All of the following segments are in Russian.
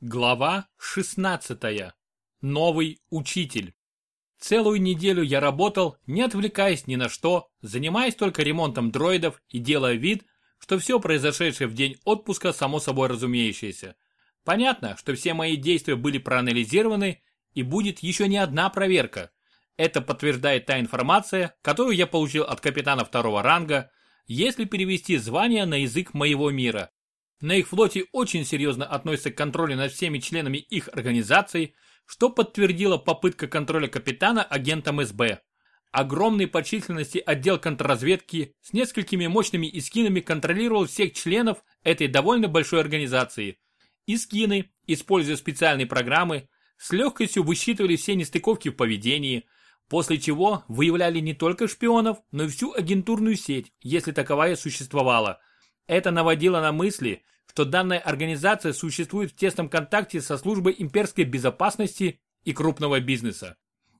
Глава 16. Новый учитель. Целую неделю я работал, не отвлекаясь ни на что, занимаясь только ремонтом дроидов и делая вид, что все произошедшее в день отпуска само собой разумеющееся. Понятно, что все мои действия были проанализированы и будет еще не одна проверка. Это подтверждает та информация, которую я получил от капитана второго ранга, если перевести звание на язык моего мира. На их флоте очень серьезно относятся к контролю над всеми членами их организации, что подтвердила попытка контроля капитана агентом СБ. Огромный по численности отдел контрразведки с несколькими мощными искинами контролировал всех членов этой довольно большой организации. Искины, используя специальные программы, с легкостью высчитывали все нестыковки в поведении, после чего выявляли не только шпионов, но и всю агентурную сеть, если таковая существовала – это наводило на мысли, что данная организация существует в тесном контакте со службой имперской безопасности и крупного бизнеса.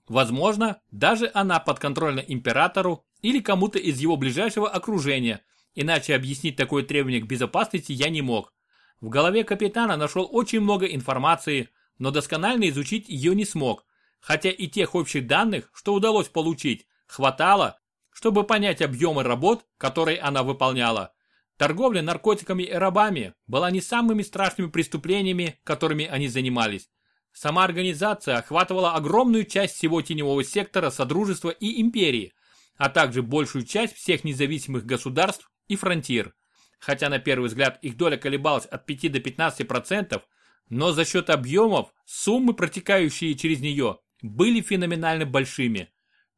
Возможно, даже она подконтрольна императору или кому-то из его ближайшего окружения, иначе объяснить такое требование к безопасности я не мог. В голове капитана нашел очень много информации, но досконально изучить ее не смог, хотя и тех общих данных, что удалось получить, хватало, чтобы понять объемы работ, которые она выполняла. Торговля наркотиками и рабами была не самыми страшными преступлениями, которыми они занимались. Сама организация охватывала огромную часть всего теневого сектора Содружества и Империи, а также большую часть всех независимых государств и фронтир. Хотя на первый взгляд их доля колебалась от 5 до 15%, но за счет объемов суммы, протекающие через нее, были феноменально большими.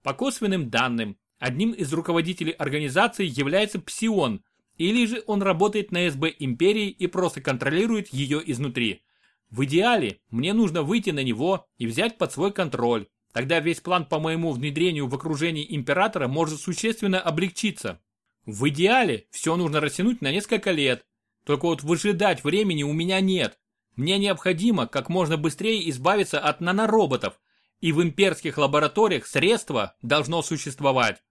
По косвенным данным, одним из руководителей организации является Псион – или же он работает на СБ Империи и просто контролирует ее изнутри. В идеале, мне нужно выйти на него и взять под свой контроль. Тогда весь план по моему внедрению в окружении Императора может существенно облегчиться. В идеале, все нужно растянуть на несколько лет. Только вот выжидать времени у меня нет. Мне необходимо как можно быстрее избавиться от нанороботов. И в имперских лабораториях средства должно существовать.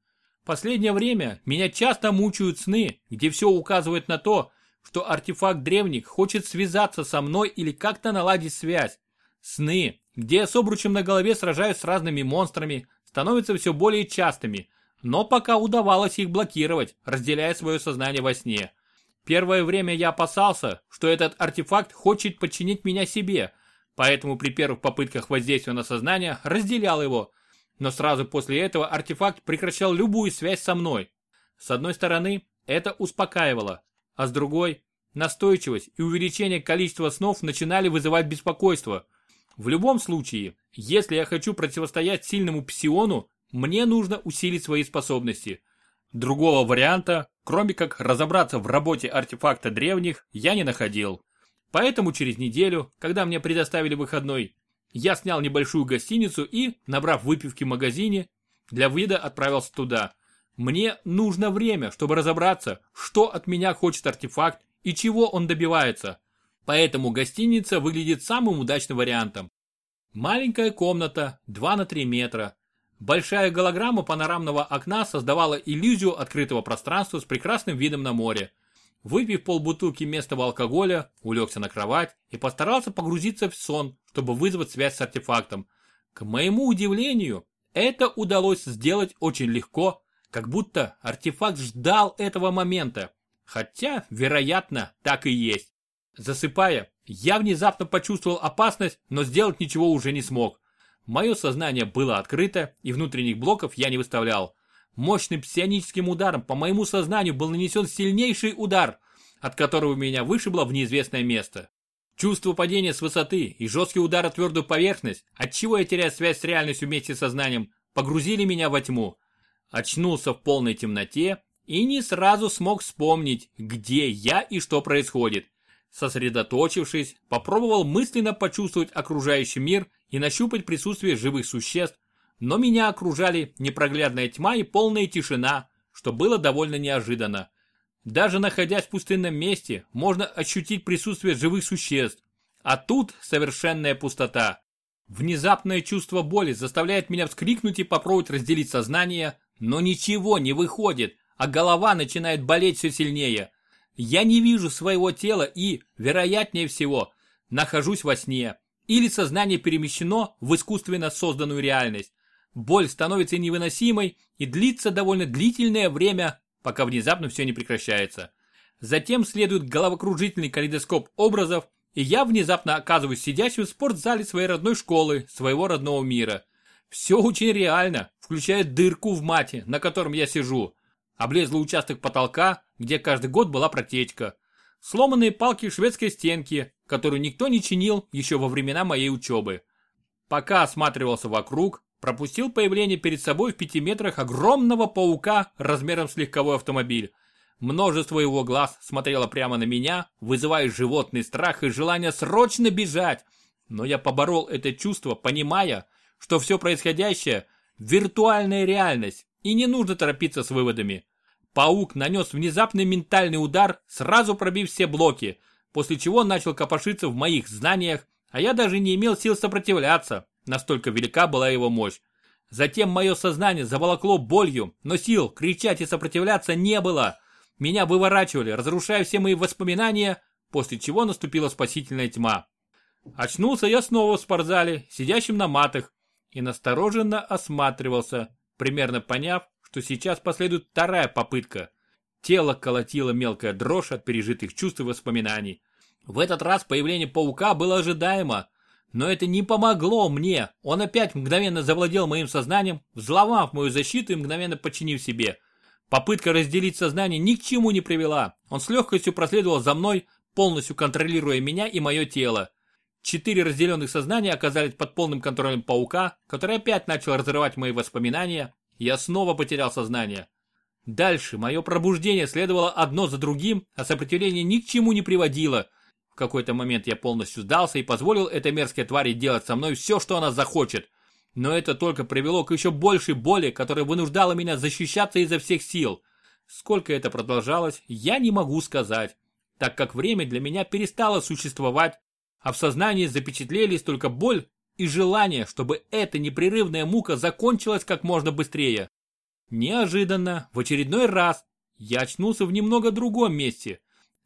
Последнее время меня часто мучают сны, где все указывает на то, что артефакт древних хочет связаться со мной или как-то наладить связь. Сны, где я с обручем на голове сражаюсь с разными монстрами, становятся все более частыми, но пока удавалось их блокировать, разделяя свое сознание во сне. Первое время я опасался, что этот артефакт хочет подчинить меня себе, поэтому при первых попытках воздействия на сознание разделял его, но сразу после этого артефакт прекращал любую связь со мной. С одной стороны, это успокаивало, а с другой, настойчивость и увеличение количества снов начинали вызывать беспокойство. В любом случае, если я хочу противостоять сильному псиону, мне нужно усилить свои способности. Другого варианта, кроме как разобраться в работе артефакта древних, я не находил. Поэтому через неделю, когда мне предоставили выходной, я снял небольшую гостиницу и, набрав выпивки в магазине, для вида отправился туда. Мне нужно время, чтобы разобраться, что от меня хочет артефакт и чего он добивается. Поэтому гостиница выглядит самым удачным вариантом. Маленькая комната, 2 на 3 метра. Большая голограмма панорамного окна создавала иллюзию открытого пространства с прекрасным видом на море. Выпив полбутылки местного алкоголя, улегся на кровать и постарался погрузиться в сон, чтобы вызвать связь с артефактом. К моему удивлению, это удалось сделать очень легко, как будто артефакт ждал этого момента. Хотя, вероятно, так и есть. Засыпая, я внезапно почувствовал опасность, но сделать ничего уже не смог. Мое сознание было открыто, и внутренних блоков я не выставлял. Мощным псионическим ударом по моему сознанию был нанесен сильнейший удар, от которого меня вышибло в неизвестное место. Чувство падения с высоты и жесткий удар о твердую поверхность, от чего я теряю связь с реальностью вместе с сознанием, погрузили меня во тьму. Очнулся в полной темноте и не сразу смог вспомнить, где я и что происходит. Сосредоточившись, попробовал мысленно почувствовать окружающий мир и нащупать присутствие живых существ, но меня окружали непроглядная тьма и полная тишина, что было довольно неожиданно. Даже находясь в пустынном месте, можно ощутить присутствие живых существ, а тут совершенная пустота. Внезапное чувство боли заставляет меня вскрикнуть и попробовать разделить сознание, но ничего не выходит, а голова начинает болеть все сильнее. Я не вижу своего тела и, вероятнее всего, нахожусь во сне, или сознание перемещено в искусственно созданную реальность. Боль становится невыносимой и длится довольно длительное время, пока внезапно все не прекращается. Затем следует головокружительный калейдоскоп образов, и я внезапно оказываюсь сидящим в спортзале своей родной школы, своего родного мира. Все очень реально, включая дырку в мате, на котором я сижу. Облезлый участок потолка, где каждый год была протечка. Сломанные палки шведской стенки, которую никто не чинил еще во времена моей учебы. Пока осматривался вокруг, пропустил появление перед собой в пяти метрах огромного паука размером с легковой автомобиль. Множество его глаз смотрело прямо на меня, вызывая животный страх и желание срочно бежать. Но я поборол это чувство, понимая, что все происходящее – виртуальная реальность, и не нужно торопиться с выводами. Паук нанес внезапный ментальный удар, сразу пробив все блоки, после чего начал копошиться в моих знаниях, а я даже не имел сил сопротивляться, настолько велика была его мощь. Затем мое сознание заволокло болью, но сил кричать и сопротивляться не было. Меня выворачивали, разрушая все мои воспоминания, после чего наступила спасительная тьма. Очнулся я снова в спортзале, сидящим на матах, и настороженно осматривался, примерно поняв, что сейчас последует вторая попытка. Тело колотило мелкая дрожь от пережитых чувств и воспоминаний. В этот раз появление паука было ожидаемо, но это не помогло мне. Он опять мгновенно завладел моим сознанием, взломав мою защиту и мгновенно подчинив себе. Попытка разделить сознание ни к чему не привела. Он с легкостью проследовал за мной, полностью контролируя меня и мое тело. Четыре разделенных сознания оказались под полным контролем паука, который опять начал разрывать мои воспоминания. Я снова потерял сознание. Дальше мое пробуждение следовало одно за другим, а сопротивление ни к чему не приводило. Какой-то момент я полностью сдался и позволил этой мерзкой твари делать со мной все, что она захочет. Но это только привело к еще большей боли, которая вынуждала меня защищаться изо всех сил. Сколько это продолжалось, я не могу сказать, так как время для меня перестало существовать, а в сознании запечатлелись только боль и желание, чтобы эта непрерывная мука закончилась как можно быстрее. Неожиданно, в очередной раз, я очнулся в немного другом месте.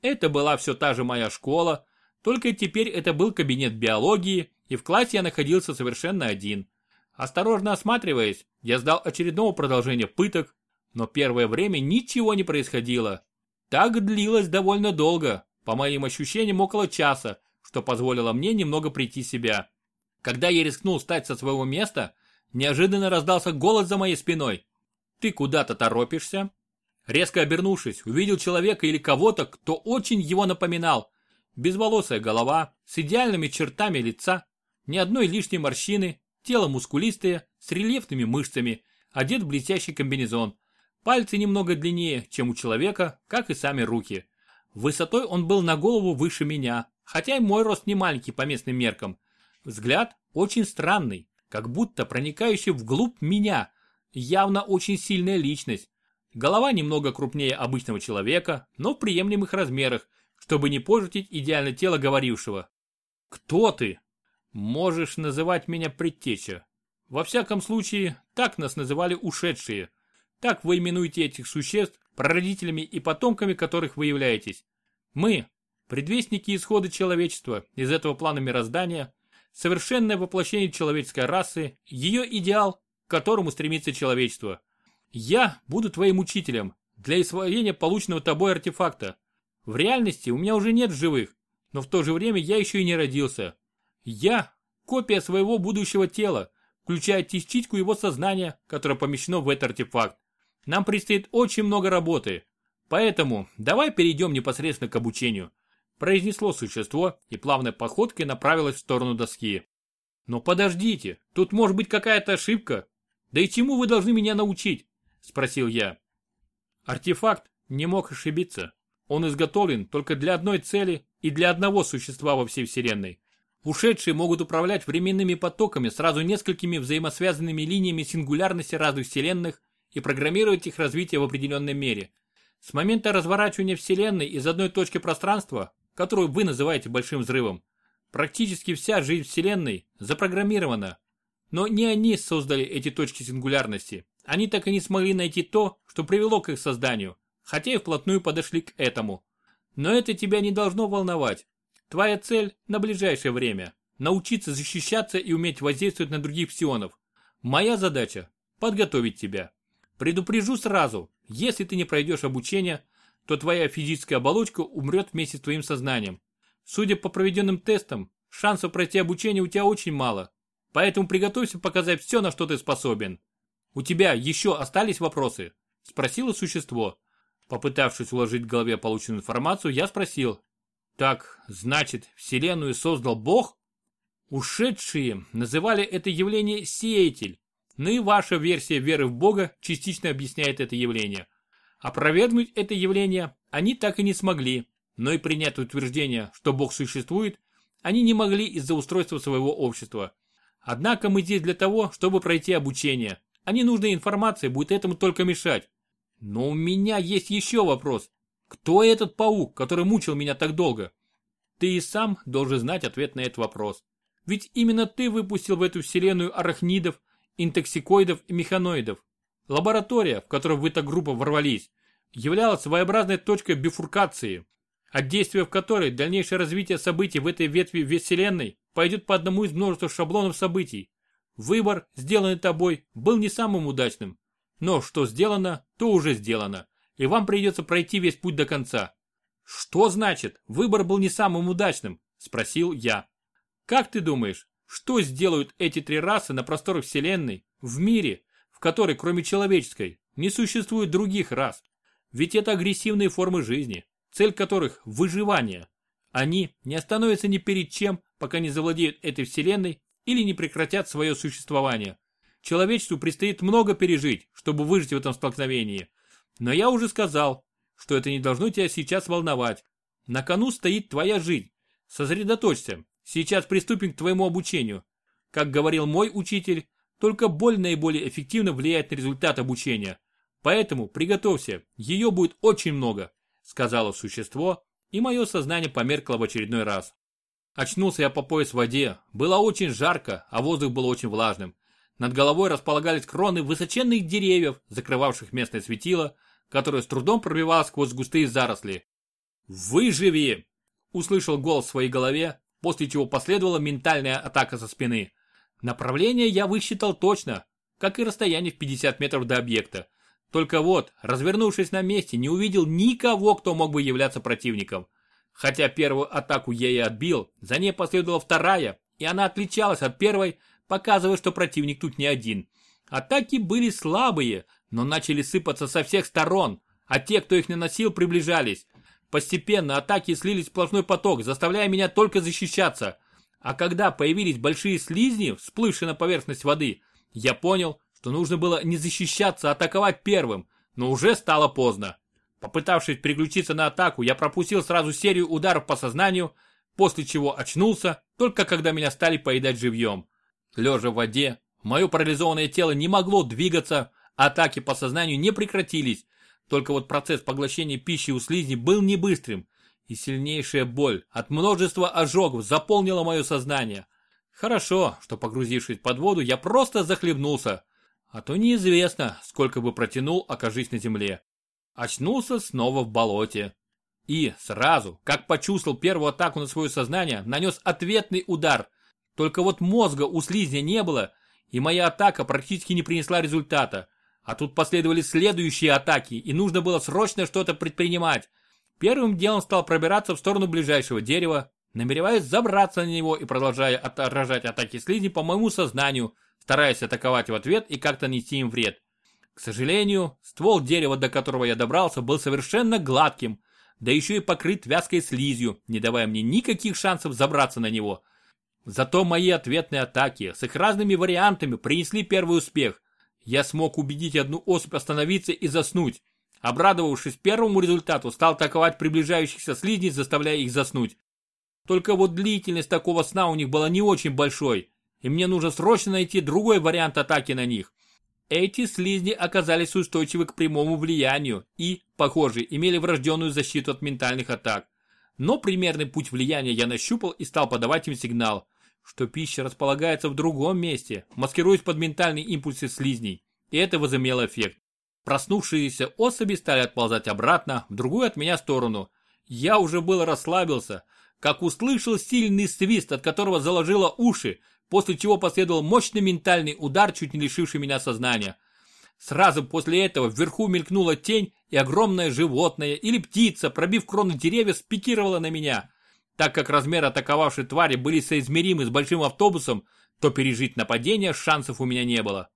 Это была все та же моя школа, только теперь это был кабинет биологии, и в классе я находился совершенно один. Осторожно осматриваясь, я сдал очередного продолжения пыток, но первое время ничего не происходило. Так длилось довольно долго, по моим ощущениям около часа, что позволило мне немного прийти в себя. Когда я рискнул встать со своего места, неожиданно раздался голос за моей спиной. «Ты куда-то торопишься?» Резко обернувшись, увидел человека или кого-то, кто очень его напоминал. Безволосая голова, с идеальными чертами лица, ни одной лишней морщины, тело мускулистое, с рельефными мышцами, одет в блестящий комбинезон. Пальцы немного длиннее, чем у человека, как и сами руки. Высотой он был на голову выше меня, хотя и мой рост не маленький по местным меркам. Взгляд очень странный, как будто проникающий вглубь меня. Явно очень сильная личность. Голова немного крупнее обычного человека, но в приемлемых размерах, чтобы не портить идеальное тело говорившего. «Кто ты?» «Можешь называть меня предтеча. Во всяком случае, так нас называли ушедшие. Так вы именуете этих существ, прародителями и потомками которых вы являетесь. Мы, предвестники исхода человечества из этого плана мироздания, совершенное воплощение человеческой расы, ее идеал, к которому стремится человечество. Я буду твоим учителем для освоения полученного тобой артефакта. В реальности у меня уже нет живых, но в то же время я еще и не родился. Я – копия своего будущего тела, включая частичку его сознания, которое помещено в этот артефакт. Нам предстоит очень много работы, поэтому давай перейдем непосредственно к обучению произнесло существо и плавной походкой направилось в сторону доски. Но подождите, тут может быть какая-то ошибка. Да и чему вы должны меня научить? Спросил я. Артефакт не мог ошибиться. Он изготовлен только для одной цели и для одного существа во всей вселенной. Ушедшие могут управлять временными потоками сразу несколькими взаимосвязанными линиями сингулярности разных вселенных и программировать их развитие в определенной мере. С момента разворачивания вселенной из одной точки пространства которую вы называете большим взрывом, практически вся жизнь Вселенной запрограммирована. Но не они создали эти точки сингулярности. Они так и не смогли найти то, что привело к их созданию, хотя и вплотную подошли к этому. Но это тебя не должно волновать. Твоя цель на ближайшее время – научиться защищаться и уметь воздействовать на других псионов. Моя задача – подготовить тебя. Предупрежу сразу, если ты не пройдешь обучение, то твоя физическая оболочка умрет вместе с твоим сознанием. Судя по проведенным тестам, шансов пройти обучение у тебя очень мало. Поэтому приготовься показать все, на что ты способен. У тебя еще остались вопросы? Спросило существо. Попытавшись уложить в голове полученную информацию, я спросил. Так, значит, Вселенную создал Бог? Ушедшие называли это явление сеятель. Ну и ваша версия веры в Бога частично объясняет это явление. Опровергнуть это явление они так и не смогли, но и принять утверждение, что Бог существует, они не могли из-за устройства своего общества. Однако мы здесь для того, чтобы пройти обучение, а ненужная информация будет этому только мешать. Но у меня есть еще вопрос. Кто этот паук, который мучил меня так долго? Ты и сам должен знать ответ на этот вопрос. Ведь именно ты выпустил в эту вселенную арахнидов, интоксикоидов и механоидов. Лаборатория, в которую вы так группа ворвались, являлась своеобразной точкой бифуркации, от действия в которой дальнейшее развитие событий в этой ветви вселенной пойдет по одному из множества шаблонов событий. Выбор, сделанный тобой, был не самым удачным. Но что сделано, то уже сделано, и вам придется пройти весь путь до конца. Что значит, выбор был не самым удачным? Спросил я. Как ты думаешь, что сделают эти три расы на просторах Вселенной, в мире, в которой кроме человеческой не существует других рас? Ведь это агрессивные формы жизни, цель которых – выживание. Они не остановятся ни перед чем, пока не завладеют этой вселенной или не прекратят свое существование. Человечеству предстоит много пережить, чтобы выжить в этом столкновении. Но я уже сказал, что это не должно тебя сейчас волновать. На кону стоит твоя жизнь. Сосредоточься. Сейчас приступим к твоему обучению. Как говорил мой учитель, только боль наиболее эффективно влияет на результат обучения. Поэтому приготовься, ее будет очень много, сказала существо, и мое сознание померкло в очередной раз. Очнулся я по пояс в воде, было очень жарко, а воздух был очень влажным. Над головой располагались кроны высоченных деревьев, закрывавших местное светило, которое с трудом пробивалось сквозь густые заросли. «Выживи!» – услышал голос в своей голове, после чего последовала ментальная атака со спины. Направление я высчитал точно, как и расстояние в 50 метров до объекта. Только вот, развернувшись на месте, не увидел никого, кто мог бы являться противником. Хотя первую атаку я и отбил, за ней последовала вторая, и она отличалась от первой, показывая, что противник тут не один. Атаки были слабые, но начали сыпаться со всех сторон, а те, кто их наносил, приближались. Постепенно атаки слились в сплошной поток, заставляя меня только защищаться. А когда появились большие слизни, всплывшие на поверхность воды, я понял, что нужно было не защищаться, а атаковать первым, но уже стало поздно. Попытавшись переключиться на атаку, я пропустил сразу серию ударов по сознанию, после чего очнулся, только когда меня стали поедать живьем. Лежа в воде, мое парализованное тело не могло двигаться, атаки по сознанию не прекратились, только вот процесс поглощения пищи у слизни был не быстрым, и сильнейшая боль от множества ожогов заполнила мое сознание. Хорошо, что погрузившись под воду, я просто захлебнулся, а то неизвестно, сколько бы протянул, окажись на земле. Очнулся снова в болоте. И сразу, как почувствовал первую атаку на свое сознание, нанес ответный удар. Только вот мозга у слизня не было, и моя атака практически не принесла результата. А тут последовали следующие атаки, и нужно было срочно что-то предпринимать. Первым делом стал пробираться в сторону ближайшего дерева, намереваясь забраться на него и продолжая отражать атаки слизни по моему сознанию, стараясь атаковать в ответ и как-то нести им вред. К сожалению, ствол дерева, до которого я добрался, был совершенно гладким, да еще и покрыт вязкой слизью, не давая мне никаких шансов забраться на него. Зато мои ответные атаки с их разными вариантами принесли первый успех. Я смог убедить одну особь остановиться и заснуть. Обрадовавшись первому результату, стал атаковать приближающихся слизней, заставляя их заснуть. Только вот длительность такого сна у них была не очень большой, и мне нужно срочно найти другой вариант атаки на них. Эти слизни оказались устойчивы к прямому влиянию и, похоже, имели врожденную защиту от ментальных атак. Но примерный путь влияния я нащупал и стал подавать им сигнал, что пища располагается в другом месте, маскируясь под ментальные импульсы слизней. И это возымело эффект. Проснувшиеся особи стали отползать обратно, в другую от меня сторону. Я уже было расслабился, как услышал сильный свист, от которого заложило уши, после чего последовал мощный ментальный удар, чуть не лишивший меня сознания. Сразу после этого вверху мелькнула тень, и огромное животное или птица, пробив кроны деревьев, спикировала на меня. Так как размеры атаковавшей твари были соизмеримы с большим автобусом, то пережить нападение шансов у меня не было.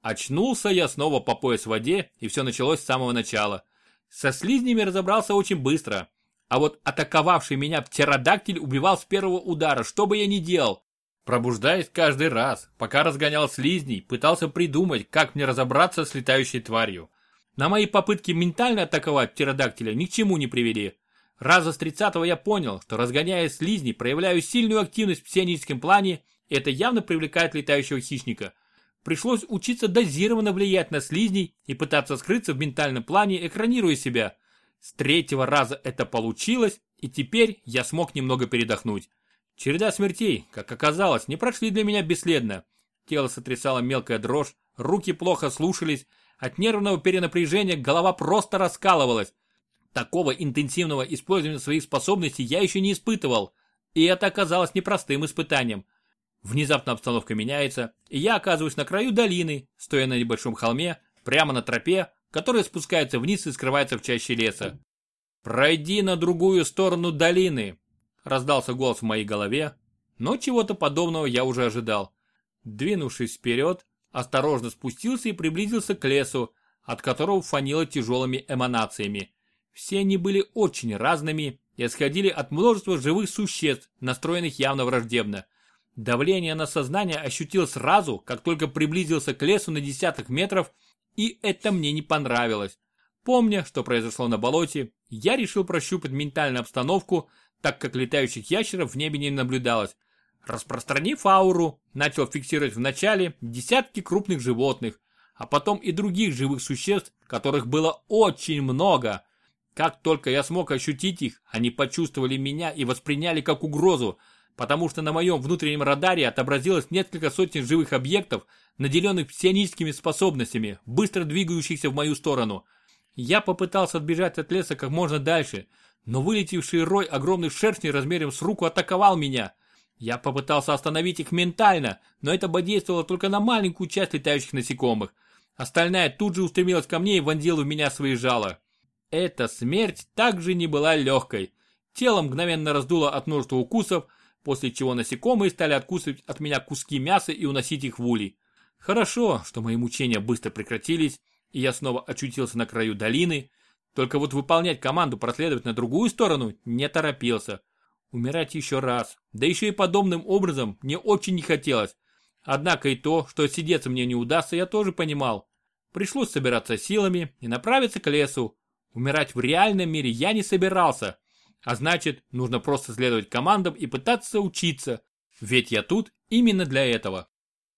Очнулся я снова по пояс в воде, и все началось с самого начала. Со слизнями разобрался очень быстро. А вот атаковавший меня птеродактиль убивал с первого удара, что бы я ни делал. Пробуждаясь каждый раз, пока разгонял слизней, пытался придумать, как мне разобраться с летающей тварью. На мои попытки ментально атаковать птеродактиля ни к чему не привели. Раза с 30 я понял, что разгоняя слизней, проявляю сильную активность в псионическом плане, и это явно привлекает летающего хищника. Пришлось учиться дозированно влиять на слизней и пытаться скрыться в ментальном плане, экранируя себя. С третьего раза это получилось, и теперь я смог немного передохнуть. Череда смертей, как оказалось, не прошли для меня бесследно. Тело сотрясало мелкая дрожь, руки плохо слушались, от нервного перенапряжения голова просто раскалывалась. Такого интенсивного использования своих способностей я еще не испытывал, и это оказалось непростым испытанием. Внезапно обстановка меняется, и я оказываюсь на краю долины, стоя на небольшом холме, прямо на тропе, которая спускается вниз и скрывается в чаще леса. «Пройди на другую сторону долины», раздался голос в моей голове, но чего-то подобного я уже ожидал. Двинувшись вперед, осторожно спустился и приблизился к лесу, от которого фанило тяжелыми эманациями. Все они были очень разными и исходили от множества живых существ, настроенных явно враждебно. Давление на сознание ощутил сразу, как только приблизился к лесу на десяток метров, и это мне не понравилось. Помня, что произошло на болоте, я решил прощупать ментальную обстановку, так как летающих ящеров в небе не наблюдалось. Распространив ауру, начал фиксировать вначале десятки крупных животных, а потом и других живых существ, которых было очень много. Как только я смог ощутить их, они почувствовали меня и восприняли как угрозу, потому что на моем внутреннем радаре отобразилось несколько сотен живых объектов, наделенных псионическими способностями, быстро двигающихся в мою сторону. Я попытался отбежать от леса как можно дальше, но вылетевший рой огромных шерстней размером с руку атаковал меня. Я попытался остановить их ментально, но это бы действовало только на маленькую часть летающих насекомых. Остальная тут же устремилась ко мне и вонзила в меня свои жало. Эта смерть также не была легкой. Тело мгновенно раздуло от множества укусов, после чего насекомые стали откусывать от меня куски мяса и уносить их в улей. Хорошо, что мои мучения быстро прекратились, и я снова очутился на краю долины, только вот выполнять команду проследовать на другую сторону не торопился. Умирать еще раз, да еще и подобным образом мне очень не хотелось. Однако и то, что отсидеться мне не удастся, я тоже понимал. Пришлось собираться силами и направиться к лесу. Умирать в реальном мире я не собирался. А значит, нужно просто следовать командам и пытаться учиться. Ведь я тут именно для этого.